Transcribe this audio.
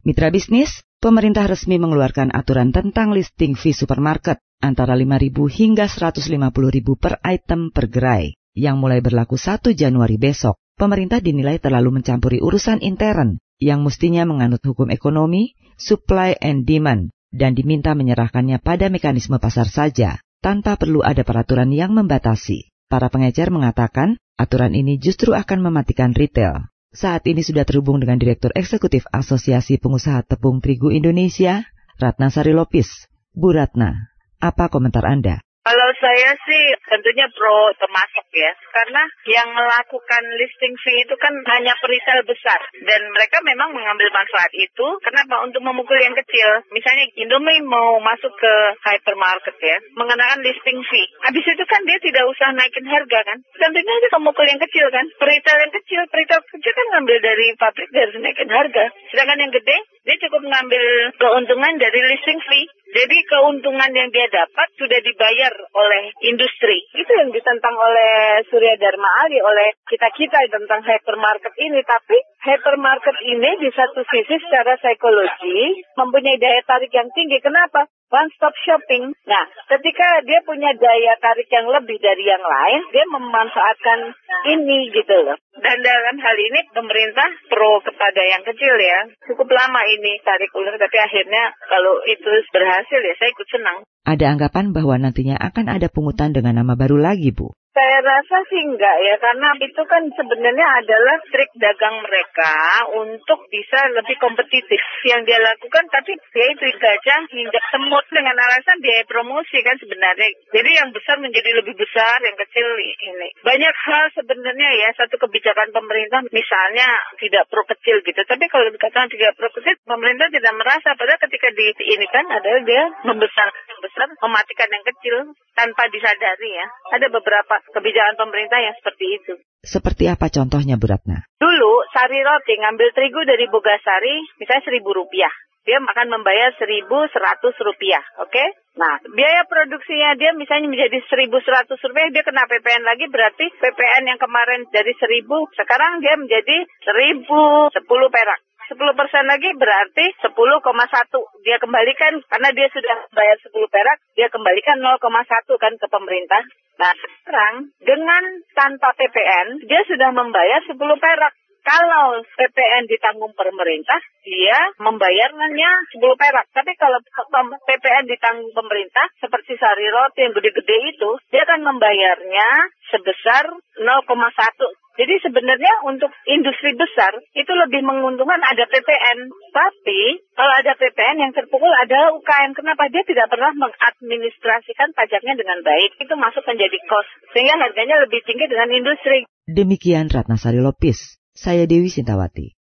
Mitra bisnis, pemerintah resmi mengeluarkan aturan tentang listing fee supermarket antara 5.000 hingga 150.000 per item per gerai yang mulai berlaku 1 Januari besok. Pemerintah dinilai terlalu mencampuri urusan intern yang mestinya menganut hukum ekonomi, supply and demand, dan diminta menyerahkannya pada mekanisme pasar saja, tanpa perlu ada peraturan yang membatasi. Para pengecer mengatakan aturan ini justru akan mematikan retail. Saat ini sudah terhubung dengan Direktur Eksekutif Asosiasi Pengusaha Tepung Terigu Indonesia, Ratna Sari Lopis. Bu Ratna, apa komentar Anda? Kalau saya sih tentunya pro termasuk ya, karena yang melakukan listing fee itu kan hanya peritel besar dan mereka memang mengambil manfaat itu. Kenapa? Untuk memukul yang kecil. Misalnya Indomie mau masuk ke hypermarket ya, mengenakan listing fee. Habis itu kan dia tidak usah naikin harga kan? Tentunya dia memukul yang kecil kan? Peritel yang kecil, peritel kecil kan ngambil dari pabrik dari naikin harga. Sedangkan yang gede dia cukup mengambil keuntungan dari listing fee. Jadi keuntungan yang dia dapat sudah dibayar oleh industri. Itu yang ditentang oleh Surya Dharma Ali, oleh kita-kita tentang hypermarket ini. Tapi hypermarket ini di satu sisi secara psikologi mempunyai daya tarik yang tinggi. Kenapa? one stop shopping. Nah, ketika dia punya daya tarik yang lebih dari yang lain, dia memanfaatkan ini gitu loh. Dan dalam hal ini pemerintah pro kepada yang kecil ya. Cukup lama ini tarik ulur, tapi akhirnya kalau itu berhasil ya saya ikut senang. Ada anggapan bahwa nantinya akan ada pungutan dengan nama baru lagi, Bu. Saya rasa sih enggak ya, karena itu kan sebenarnya adalah trik dagang mereka untuk bisa lebih kompetitif. Yang dia lakukan tapi dia itu gajah hinggap semut dengan alasan biaya promosi kan sebenarnya. Jadi yang besar menjadi lebih besar, yang kecil ini. Banyak hal sebenarnya ya, satu kebijakan pemerintah misalnya tidak pro kecil gitu. Tapi kalau dikatakan tidak pro kecil, pemerintah tidak merasa. Padahal ketika di ini kan adalah dia membesar yang besar, mematikan yang kecil tanpa disadari ya. Ada beberapa kebijakan pemerintah yang seperti itu. Seperti apa contohnya Bu Ratna? Dulu Sari Roti ngambil terigu dari Bogasari misalnya seribu rupiah. Dia akan membayar seribu seratus rupiah, oke? Okay? Nah, biaya produksinya dia misalnya menjadi seribu seratus rupiah, dia kena PPN lagi berarti PPN yang kemarin dari seribu, sekarang dia menjadi seribu sepuluh perak. 10 persen lagi berarti 10,1 dia kembalikan karena dia sudah bayar 10 perak dia kembalikan 0,1 kan ke pemerintah. Nah sekarang dengan tanpa PPN dia sudah membayar 10 perak kalau PPN ditanggung pemerintah, dia membayarnya 10 perak. Tapi kalau PPN ditanggung pemerintah, seperti sari roti yang gede-gede itu, dia akan membayarnya sebesar 0,1 jadi sebenarnya untuk industri besar itu lebih menguntungkan ada PPN. Tapi kalau ada PPN yang terpukul adalah UKM. Kenapa? Dia tidak pernah mengadministrasikan pajaknya dengan baik. Itu masuk menjadi cost. Sehingga harganya lebih tinggi dengan industri. Demikian Ratnasari Lopis. Saya Dewi Sintawati.